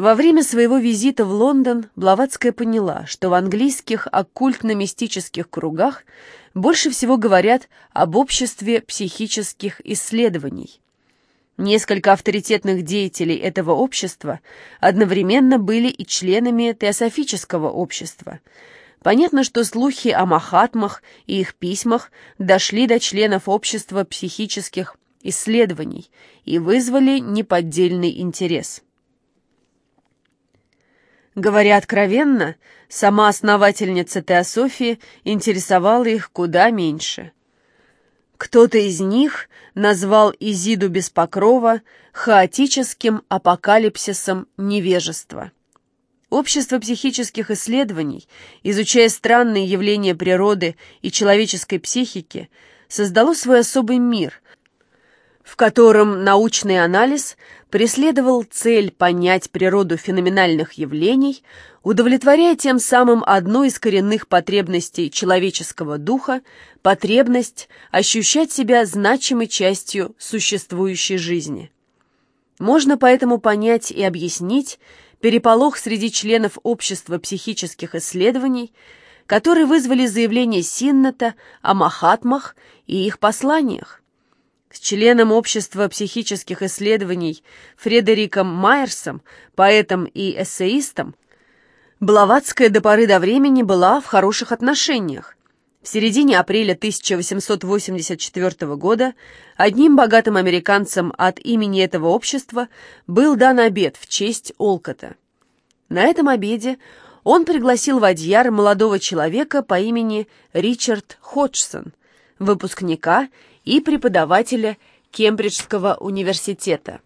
Во время своего визита в Лондон Блаватская поняла, что в английских оккультно-мистических кругах больше всего говорят об обществе психических исследований. Несколько авторитетных деятелей этого общества одновременно были и членами теософического общества. Понятно, что слухи о Махатмах и их письмах дошли до членов общества психических исследований и вызвали неподдельный интерес. Говоря откровенно, сама основательница теософии интересовала их куда меньше. Кто-то из них назвал Изиду без покрова хаотическим апокалипсисом невежества. Общество психических исследований, изучая странные явления природы и человеческой психики, создало свой особый мир, в котором научный анализ преследовал цель понять природу феноменальных явлений, удовлетворяя тем самым одну из коренных потребностей человеческого духа – потребность ощущать себя значимой частью существующей жизни. Можно поэтому понять и объяснить переполох среди членов общества психических исследований, которые вызвали заявление Синната о Махатмах и их посланиях. С членом общества психических исследований Фредериком Майерсом, поэтом и эссеистом, Блаватская до поры до времени была в хороших отношениях. В середине апреля 1884 года одним богатым американцам от имени этого общества был дан обед в честь Олкота. На этом обеде он пригласил в Адьяр молодого человека по имени Ричард Ходжсон, выпускника и преподавателя Кембриджского университета.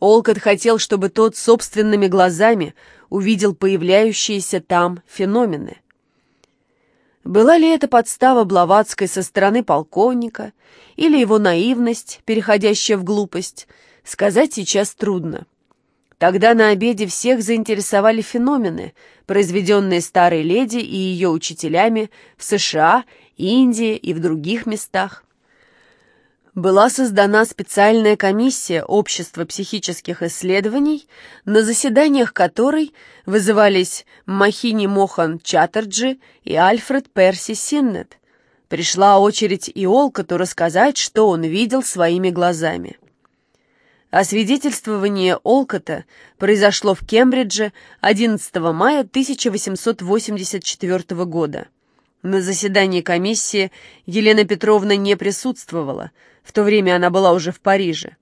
Олкот хотел, чтобы тот собственными глазами увидел появляющиеся там феномены. Была ли это подстава Блаватской со стороны полковника или его наивность, переходящая в глупость, сказать сейчас трудно. Тогда на обеде всех заинтересовали феномены, произведенные старой леди и ее учителями в США, Индии и в других местах была создана специальная комиссия Общества психических исследований, на заседаниях которой вызывались Махини Мохан Чаттерджи и Альфред Перси Синнет. Пришла очередь и Олкоту рассказать, что он видел своими глазами. Освидетельствование Олкота произошло в Кембридже 11 мая 1884 года. На заседании комиссии Елена Петровна не присутствовала – в то время она была уже в Париже.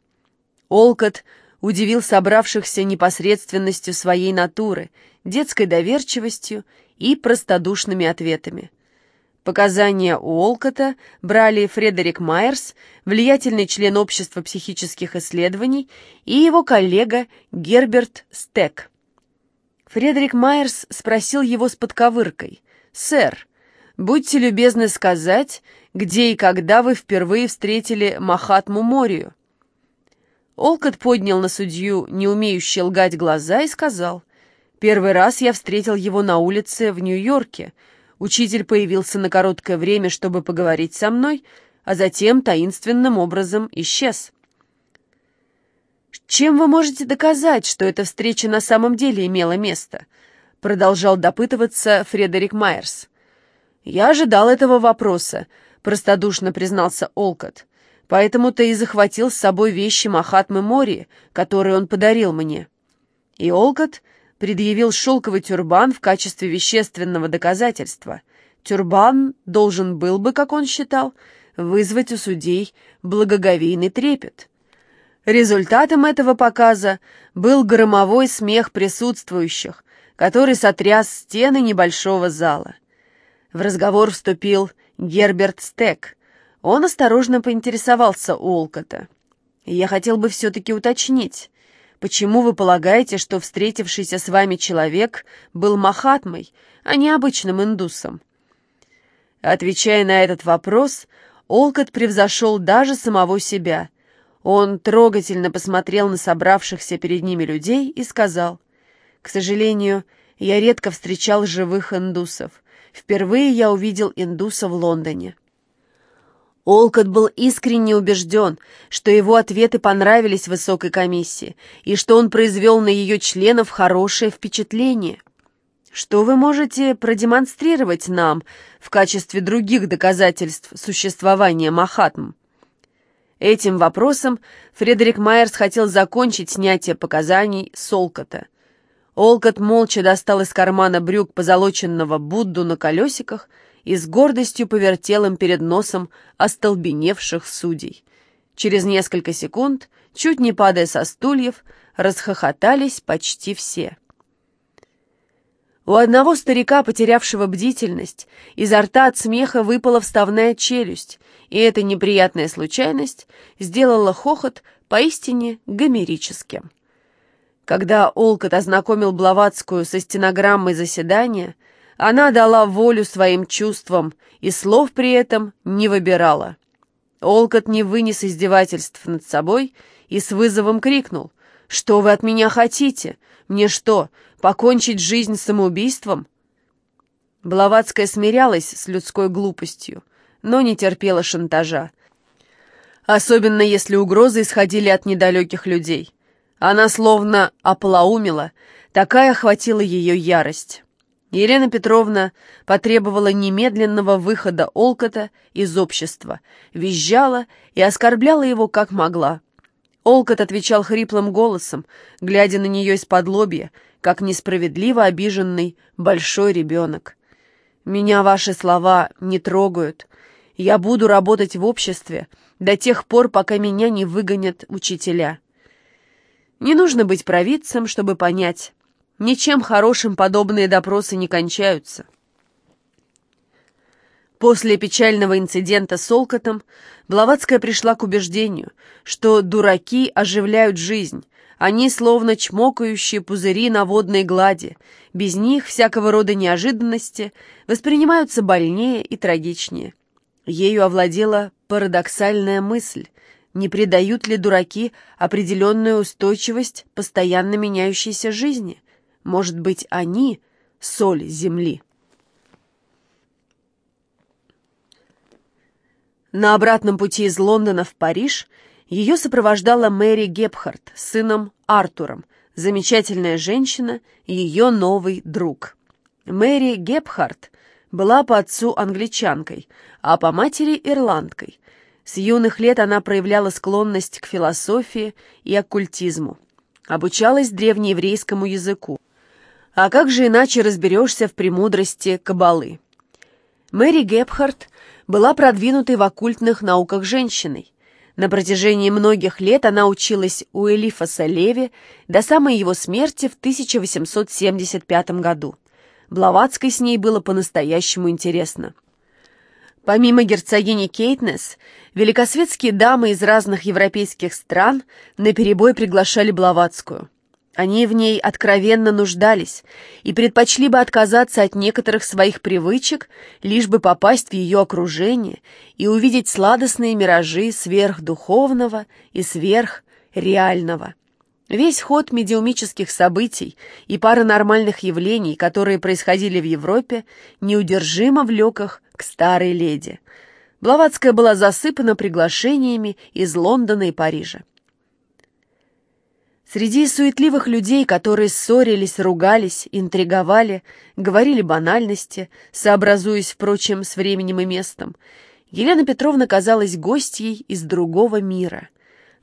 Олкот удивил собравшихся непосредственностью своей натуры, детской доверчивостью и простодушными ответами. Показания у Олкота брали Фредерик Майерс, влиятельный член Общества психических исследований, и его коллега Герберт Стек. Фредерик Майерс спросил его с подковыркой. «Сэр, будьте любезны сказать, где и когда вы впервые встретили Махатму Морию?» Олкот поднял на судью, не умеющий лгать глаза, и сказал, «Первый раз я встретил его на улице в Нью-Йорке. Учитель появился на короткое время, чтобы поговорить со мной, а затем таинственным образом исчез». «Чем вы можете доказать, что эта встреча на самом деле имела место?» продолжал допытываться Фредерик Майерс. «Я ожидал этого вопроса», — простодушно признался Олкот. «Поэтому-то и захватил с собой вещи Махатмы Мори, которые он подарил мне». И Олкот предъявил шелковый тюрбан в качестве вещественного доказательства. Тюрбан должен был бы, как он считал, вызвать у судей благоговейный трепет. Результатом этого показа был громовой смех присутствующих, который сотряс стены небольшого зала. В разговор вступил Герберт Стек. Он осторожно поинтересовался у Олкота. «Я хотел бы все-таки уточнить, почему вы полагаете, что встретившийся с вами человек был Махатмой, а не обычным индусом?» Отвечая на этот вопрос, Олкот превзошел даже самого себя. Он трогательно посмотрел на собравшихся перед ними людей и сказал, «К сожалению, я редко встречал живых индусов. Впервые я увидел индуса в Лондоне. Олкот был искренне убежден, что его ответы понравились высокой комиссии и что он произвел на ее членов хорошее впечатление. Что вы можете продемонстрировать нам в качестве других доказательств существования Махатм? Этим вопросом Фредерик Майерс хотел закончить снятие показаний с Олкота. Олкот молча достал из кармана брюк позолоченного Будду на колесиках и с гордостью повертел им перед носом остолбеневших судей. Через несколько секунд, чуть не падая со стульев, расхохотались почти все. У одного старика, потерявшего бдительность, изо рта от смеха выпала вставная челюсть, и эта неприятная случайность сделала хохот поистине гомерическим. Когда Олкот ознакомил Блаватскую со стенограммой заседания, она дала волю своим чувствам и слов при этом не выбирала. Олкот не вынес издевательств над собой и с вызовом крикнул «Что вы от меня хотите? Мне что, покончить жизнь самоубийством?» Блаватская смирялась с людской глупостью, но не терпела шантажа. Особенно если угрозы исходили от недалеких людей. Она словно оплоумила, такая охватила ее ярость. Елена Петровна потребовала немедленного выхода Олкота из общества, визжала и оскорбляла его как могла. Олкот отвечал хриплым голосом, глядя на нее из-под лобья, как несправедливо обиженный большой ребенок. «Меня ваши слова не трогают. Я буду работать в обществе до тех пор, пока меня не выгонят учителя». Не нужно быть провидцем, чтобы понять, Ничем хорошим подобные допросы не кончаются. После печального инцидента с Олкотом Блаватская пришла к убеждению, что дураки оживляют жизнь, они словно чмокающие пузыри на водной глади, без них всякого рода неожиданности воспринимаются больнее и трагичнее. Ею овладела парадоксальная мысль, не придают ли дураки определенную устойчивость постоянно меняющейся жизни – может быть, они — соль земли. На обратном пути из Лондона в Париж ее сопровождала Мэри Гепхард с сыном Артуром, замечательная женщина и ее новый друг. Мэри Гепхард была по отцу англичанкой, а по матери ирландкой. С юных лет она проявляла склонность к философии и оккультизму. Обучалась древнееврейскому языку. А как же иначе разберешься в премудрости кабалы? Мэри Гепхард была продвинутой в оккультных науках женщиной. На протяжении многих лет она училась у Элифаса Леви до самой его смерти в 1875 году. Блаватской с ней было по-настоящему интересно. Помимо герцогини Кейтнес, великосветские дамы из разных европейских стран наперебой приглашали Блаватскую. Они в ней откровенно нуждались и предпочли бы отказаться от некоторых своих привычек, лишь бы попасть в ее окружение и увидеть сладостные миражи сверхдуховного и сверхреального. Весь ход медиумических событий и паранормальных явлений, которые происходили в Европе, неудержимо влек их к старой леди. Блаватская была засыпана приглашениями из Лондона и Парижа. Среди суетливых людей, которые ссорились, ругались, интриговали, говорили банальности, сообразуясь, впрочем, с временем и местом, Елена Петровна казалась гостьей из другого мира.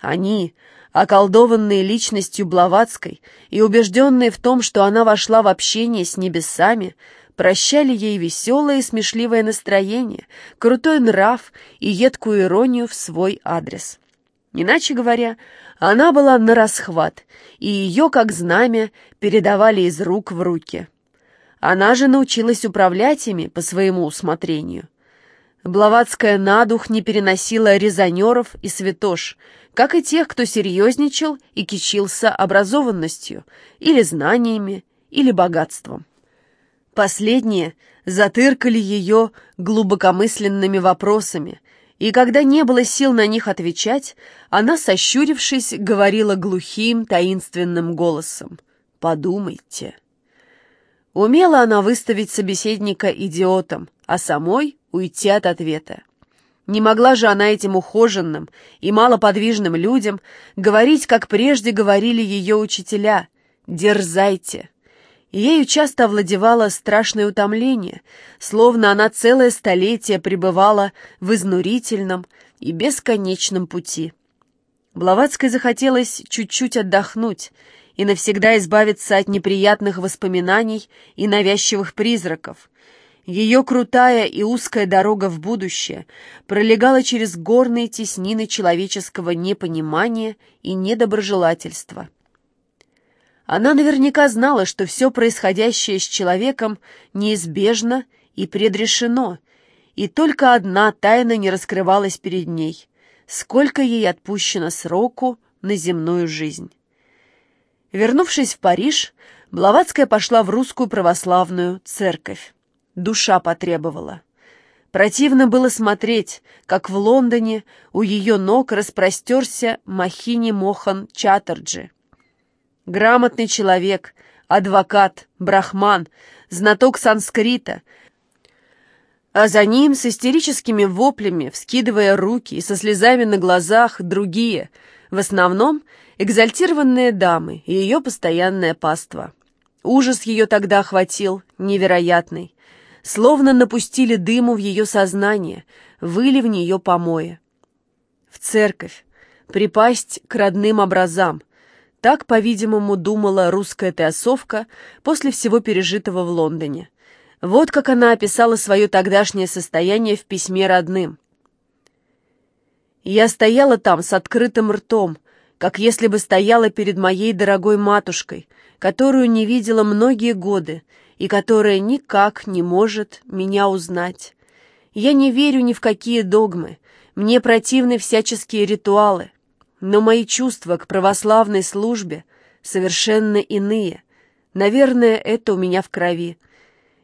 Они, околдованные личностью Блаватской и убежденные в том, что она вошла в общение с небесами, прощали ей веселое и смешливое настроение, крутой нрав и едкую иронию в свой адрес. Иначе говоря, она была на расхват, и ее, как знамя, передавали из рук в руки. Она же научилась управлять ими по своему усмотрению. Блаватская на дух не переносила резонеров и святош, как и тех, кто серьезничал и кичился образованностью, или знаниями, или богатством. Последние затыркали ее глубокомысленными вопросами, и когда не было сил на них отвечать, она, сощурившись, говорила глухим, таинственным голосом. «Подумайте». Умела она выставить собеседника идиотом, а самой уйти от ответа. Не могла же она этим ухоженным и малоподвижным людям говорить, как прежде говорили ее учителя «Дерзайте». Ею часто овладевало страшное утомление, словно она целое столетие пребывала в изнурительном и бесконечном пути. Блаватской захотелось чуть-чуть отдохнуть и навсегда избавиться от неприятных воспоминаний и навязчивых призраков, ее крутая и узкая дорога в будущее пролегала через горные теснины человеческого непонимания и недоброжелательства. Она наверняка знала, что все происходящее с человеком неизбежно и предрешено, и только одна тайна не раскрывалась перед ней — сколько ей отпущено сроку на земную жизнь. Вернувшись в Париж, Блаватская пошла в русскую православную церковь душа потребовала. Противно было смотреть, как в Лондоне у ее ног распростерся Махини Мохан Чаттерджи. Грамотный человек, адвокат, брахман, знаток санскрита, а за ним с истерическими воплями, вскидывая руки и со слезами на глазах, другие, в основном экзальтированные дамы и ее постоянное паство. Ужас ее тогда охватил, невероятный словно напустили дыму в ее сознание, выли в нее помои. В церковь, припасть к родным образам. Так, по-видимому, думала русская теосовка после всего пережитого в Лондоне. Вот как она описала свое тогдашнее состояние в письме родным. «Я стояла там с открытым ртом, как если бы стояла перед моей дорогой матушкой, которую не видела многие годы, и которая никак не может меня узнать. Я не верю ни в какие догмы, мне противны всяческие ритуалы, но мои чувства к православной службе совершенно иные. Наверное, это у меня в крови.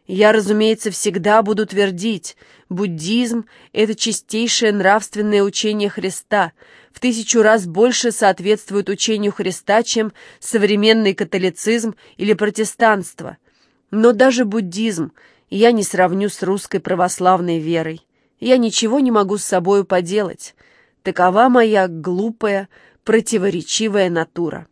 Я, разумеется, всегда буду твердить, буддизм — это чистейшее нравственное учение Христа, в тысячу раз больше соответствует учению Христа, чем современный католицизм или протестанство. Но даже буддизм я не сравню с русской православной верой. Я ничего не могу с собою поделать. Такова моя глупая, противоречивая натура.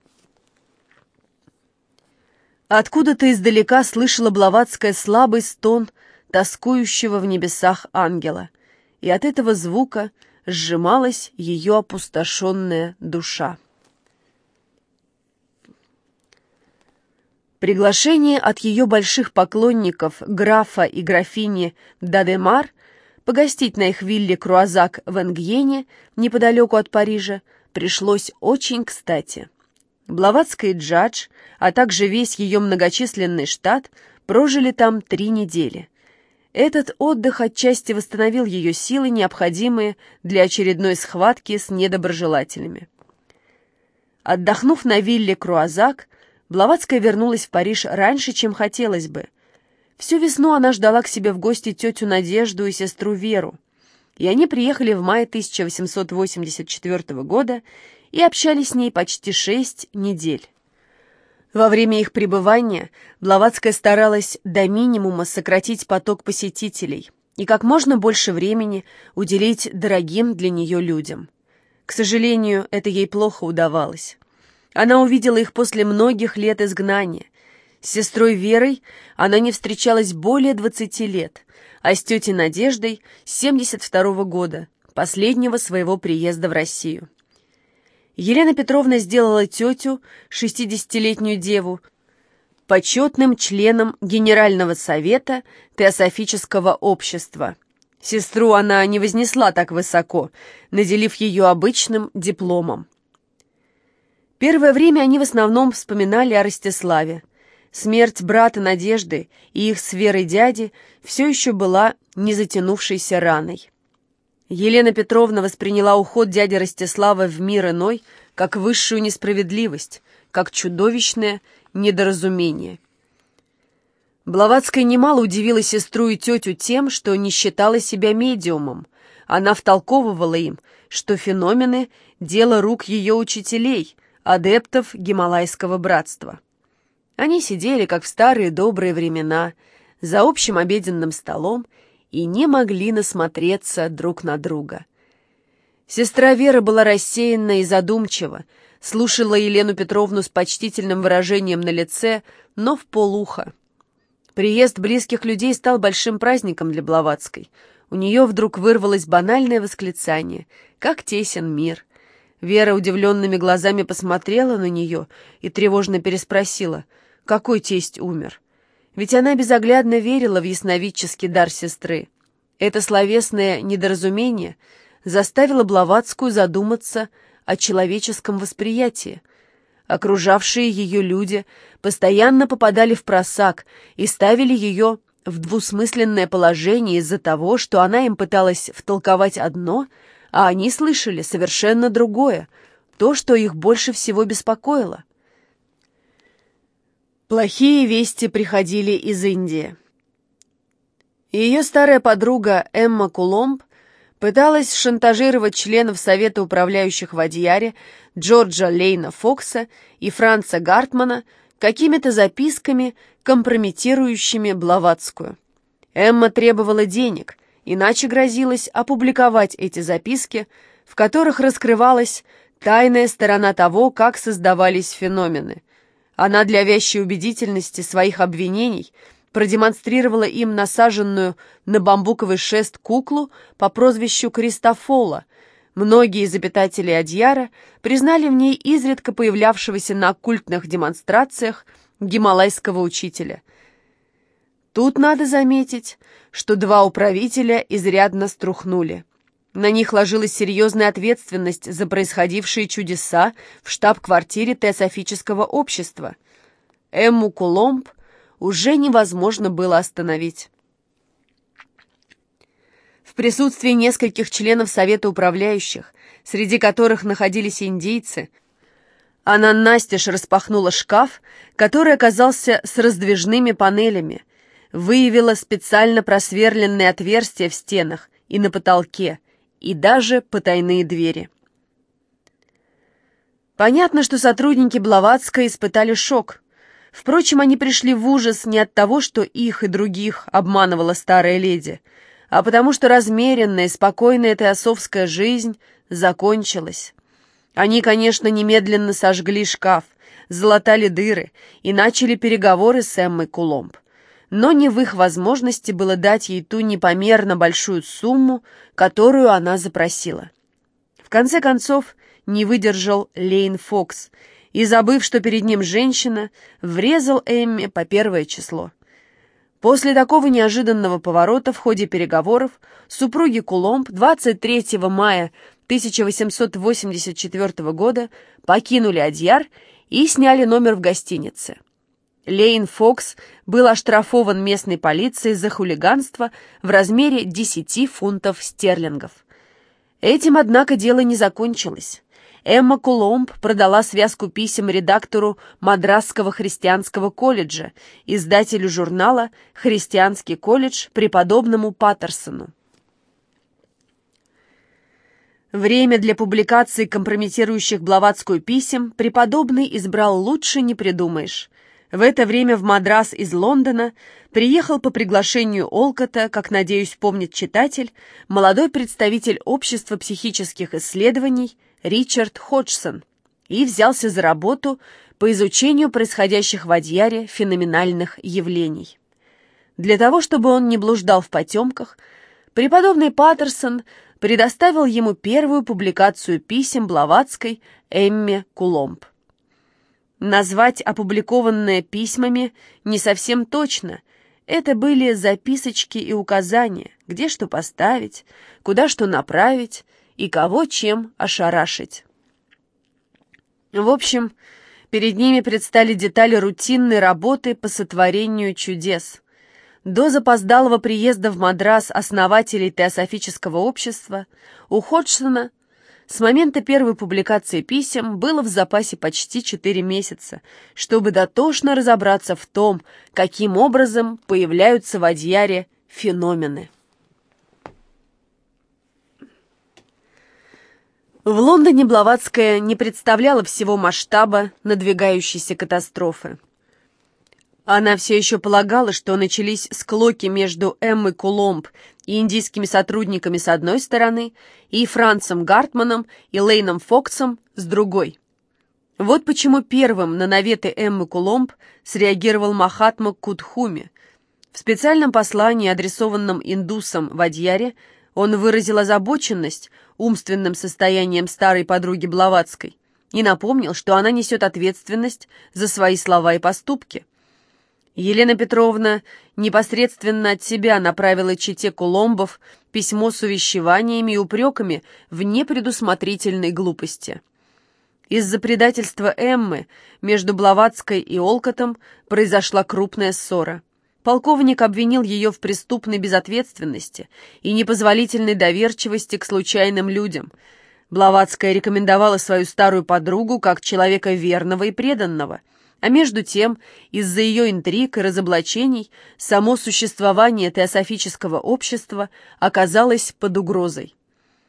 Откуда-то издалека слышала Блаватская слабый стон тоскующего в небесах ангела, и от этого звука сжималась ее опустошенная душа. Приглашение от ее больших поклонников, графа и графини Дадемар, погостить на их вилле Круазак в Энгьене, неподалеку от Парижа, пришлось очень кстати. Блаватская Джадж, а также весь ее многочисленный штат прожили там три недели. Этот отдых отчасти восстановил ее силы, необходимые для очередной схватки с недоброжелателями. Отдохнув на вилле Круазак, Блаватская вернулась в Париж раньше, чем хотелось бы. Всю весну она ждала к себе в гости тетю Надежду и сестру Веру. И они приехали в мае 1884 года и общались с ней почти шесть недель. Во время их пребывания Блаватская старалась до минимума сократить поток посетителей и как можно больше времени уделить дорогим для нее людям. К сожалению, это ей плохо удавалось. Она увидела их после многих лет изгнания. С сестрой Верой она не встречалась более 20 лет, а с тетей Надеждой с 72 -го года, последнего своего приезда в Россию. Елена Петровна сделала тетю, 60-летнюю деву, почетным членом Генерального совета Теософического общества. Сестру она не вознесла так высоко, наделив ее обычным дипломом. Первое время они в основном вспоминали о Ростиславе. Смерть брата Надежды и их с Верой дяди все еще была не затянувшейся раной. Елена Петровна восприняла уход дяди Ростислава в мир иной как высшую несправедливость, как чудовищное недоразумение. Блаватская немало удивила сестру и тетю тем, что не считала себя медиумом. Она втолковывала им, что феномены — дело рук ее учителей, адептов Гималайского братства. Они сидели, как в старые добрые времена, за общим обеденным столом и не могли насмотреться друг на друга. Сестра Вера была рассеянна и задумчива, слушала Елену Петровну с почтительным выражением на лице, но в полуха. Приезд близких людей стал большим праздником для Блаватской. У нее вдруг вырвалось банальное восклицание «Как тесен мир!» Вера удивленными глазами посмотрела на нее и тревожно переспросила «Какой тесть умер?» Ведь она безоглядно верила в ясновидческий дар сестры. Это словесное недоразумение заставило Блаватскую задуматься о человеческом восприятии. Окружавшие ее люди постоянно попадали в просак и ставили ее в двусмысленное положение из-за того, что она им пыталась втолковать одно, а они слышали совершенно другое, то, что их больше всего беспокоило. Плохие вести приходили из Индии. Ее старая подруга Эмма Куломб пыталась шантажировать членов Совета управляющих в Адьяре Джорджа Лейна Фокса и Франца Гартмана какими-то записками, компрометирующими Блаватскую. Эмма требовала денег, иначе грозилась опубликовать эти записки, в которых раскрывалась тайная сторона того, как создавались феномены. Она для вящей убедительности своих обвинений продемонстрировала им насаженную на бамбуковый шест куклу по прозвищу Кристофола. Многие из обитателей Адьяра признали в ней изредка появлявшегося на оккультных демонстрациях гималайского учителя. Тут надо заметить, что два управителя изрядно струхнули. На них ложилась серьезная ответственность за происходившие чудеса в штаб-квартире Теософического общества. Эмму Куломб уже невозможно было остановить. В присутствии нескольких членов Совета управляющих, среди которых находились индейцы, она настежь распахнула шкаф, который оказался с раздвижными панелями, выявила специально просверленные отверстия в стенах и на потолке, и даже потайные двери. Понятно, что сотрудники Блаватска испытали шок. Впрочем, они пришли в ужас не от того, что их и других обманывала старая леди, а потому что размеренная спокойная теософская жизнь закончилась. Они, конечно, немедленно сожгли шкаф, залатали дыры и начали переговоры с Эммой Куломб но не в их возможности было дать ей ту непомерно большую сумму, которую она запросила. В конце концов, не выдержал Лейн Фокс и, забыв, что перед ним женщина, врезал Эмме по первое число. После такого неожиданного поворота в ходе переговоров супруги Куломб 23 мая 1884 года покинули Адьяр и сняли номер в гостинице. Лейн Фокс был оштрафован местной полицией за хулиганство в размере 10 фунтов стерлингов. Этим, однако, дело не закончилось. Эмма Куломб продала связку писем редактору Мадрасского христианского колледжа, издателю журнала «Христианский колледж» преподобному Паттерсону. Время для публикации компрометирующих Блаватскую писем преподобный избрал лучше не придумаешь. В это время в Мадрас из Лондона приехал по приглашению Олкота, как, надеюсь, помнит читатель, молодой представитель Общества психических исследований Ричард Ходжсон и взялся за работу по изучению происходящих в Адьяре феноменальных явлений. Для того, чтобы он не блуждал в потемках, преподобный Паттерсон предоставил ему первую публикацию писем Блаватской Эмме Куломб. Назвать опубликованное письмами не совсем точно. Это были записочки и указания, где что поставить, куда что направить и кого чем ошарашить. В общем, перед ними предстали детали рутинной работы по сотворению чудес. До запоздалого приезда в Мадрас основателей Теософического общества у Ходжсона с момента первой публикации писем было в запасе почти четыре месяца, чтобы дотошно разобраться в том, каким образом появляются в Адьяре феномены. В Лондоне Блаватская не представляла всего масштаба надвигающейся катастрофы. Она все еще полагала, что начались склоки между Эммой Куломб и индийскими сотрудниками с одной стороны, и Францем Гартманом и Лейном Фоксом с другой. Вот почему первым на наветы Эммы Куломб среагировал Махатма Кудхуми. В специальном послании, адресованном индусам в Адьяре, он выразил озабоченность умственным состоянием старой подруги Блаватской и напомнил, что она несет ответственность за свои слова и поступки. Елена Петровна непосредственно от себя направила чете Куломбов письмо с увещеваниями и упреками в непредусмотрительной глупости. Из-за предательства Эммы между Блаватской и Олкотом произошла крупная ссора. Полковник обвинил ее в преступной безответственности и непозволительной доверчивости к случайным людям. Блаватская рекомендовала свою старую подругу как человека верного и преданного – а между тем, из-за ее интриг и разоблачений, само существование теософического общества оказалось под угрозой.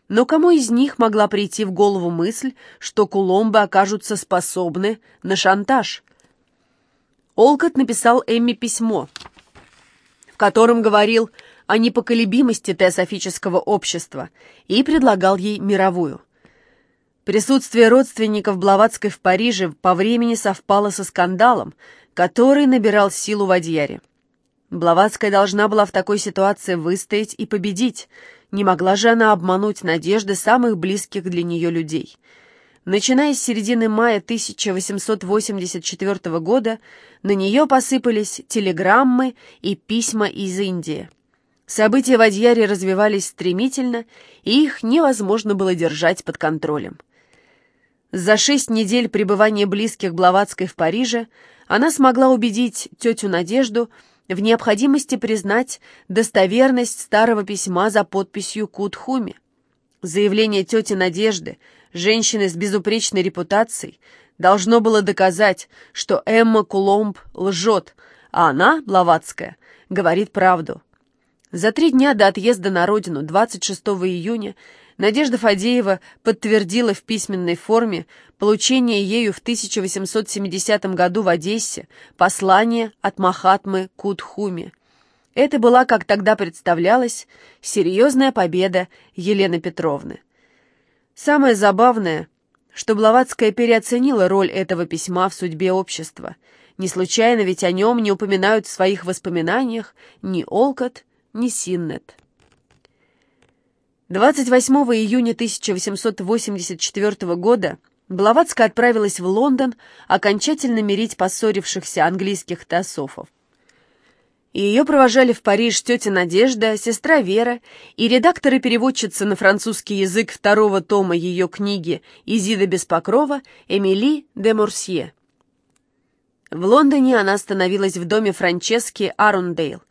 Но кому из них могла прийти в голову мысль, что куломбы окажутся способны на шантаж? Олкот написал Эмми письмо, в котором говорил о непоколебимости теософического общества и предлагал ей мировую – Присутствие родственников Блаватской в Париже по времени совпало со скандалом, который набирал силу в Адьяре. Блаватская должна была в такой ситуации выстоять и победить, не могла же она обмануть надежды самых близких для нее людей. Начиная с середины мая 1884 года на нее посыпались телеграммы и письма из Индии. События в Адьяре развивались стремительно, и их невозможно было держать под контролем. За шесть недель пребывания близких Блаватской в Париже она смогла убедить тетю Надежду в необходимости признать достоверность старого письма за подписью Кутхуми. Заявление тети Надежды, женщины с безупречной репутацией, должно было доказать, что Эмма Куломб лжет, а она, Блаватская, говорит правду. За три дня до отъезда на родину, 26 июня, Надежда Фадеева подтвердила в письменной форме получение ею в 1870 году в Одессе послание от Махатмы Кудхуми. Это была, как тогда представлялось, серьезная победа Елены Петровны. Самое забавное, что Блаватская переоценила роль этого письма в судьбе общества. Не случайно ведь о нем не упоминают в своих воспоминаниях ни Олкот, ни Синнет. 28 июня 1884 года Блаватская отправилась в Лондон окончательно мирить поссорившихся английских теософов. Ее провожали в Париж тетя Надежда, сестра Вера и редактор и переводчица на французский язык второго тома ее книги «Изида без покрова» Эмили де Морсье. В Лондоне она остановилась в доме Франчески Арундейл.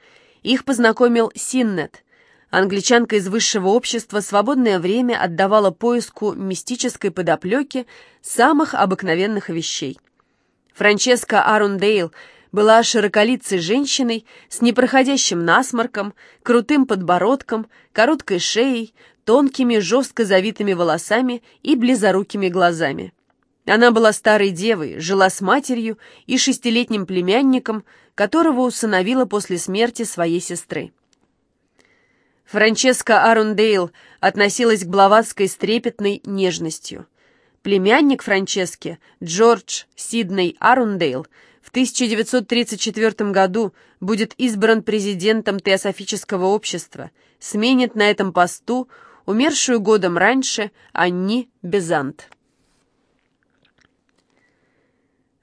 Их познакомил Синнет, Англичанка из высшего общества свободное время отдавала поиску мистической подоплеки самых обыкновенных вещей. Франческа Арундейл была широколицей женщиной с непроходящим насморком, крутым подбородком, короткой шеей, тонкими жестко завитыми волосами и близорукими глазами. Она была старой девой, жила с матерью и шестилетним племянником, которого усыновила после смерти своей сестры. Франческа Арундейл относилась к Блаватской с трепетной нежностью. Племянник Франчески, Джордж Сидней Арундейл, в 1934 году будет избран президентом Теософического общества, сменит на этом посту умершую годом раньше Анни Безант.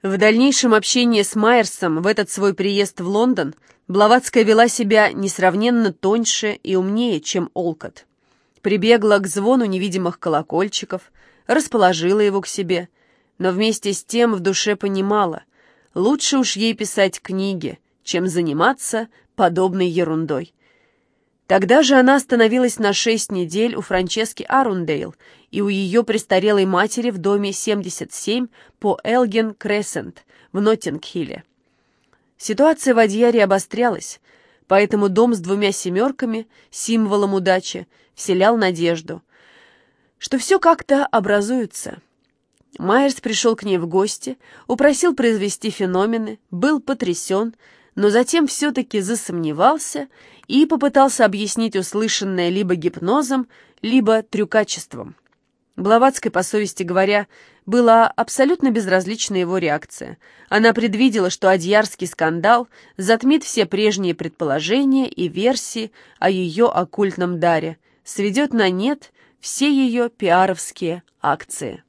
В дальнейшем общении с Майерсом в этот свой приезд в Лондон – Блаватская вела себя несравненно тоньше и умнее, чем Олкот. Прибегла к звону невидимых колокольчиков, расположила его к себе, но вместе с тем в душе понимала, лучше уж ей писать книги, чем заниматься подобной ерундой. Тогда же она остановилась на шесть недель у Франчески Арундейл и у ее престарелой матери в доме 77 по Элген Крессент в Ноттингхилле. Ситуация в Адьяре обострялась, поэтому дом с двумя семерками, символом удачи, вселял надежду, что все как-то образуется. Майерс пришел к ней в гости, упросил произвести феномены, был потрясен, но затем все-таки засомневался и попытался объяснить услышанное либо гипнозом, либо трюкачеством. Блаватской, по совести говоря, была абсолютно безразлична его реакция. Она предвидела, что Адьярский скандал затмит все прежние предположения и версии о ее оккультном даре, сведет на нет все ее пиаровские акции.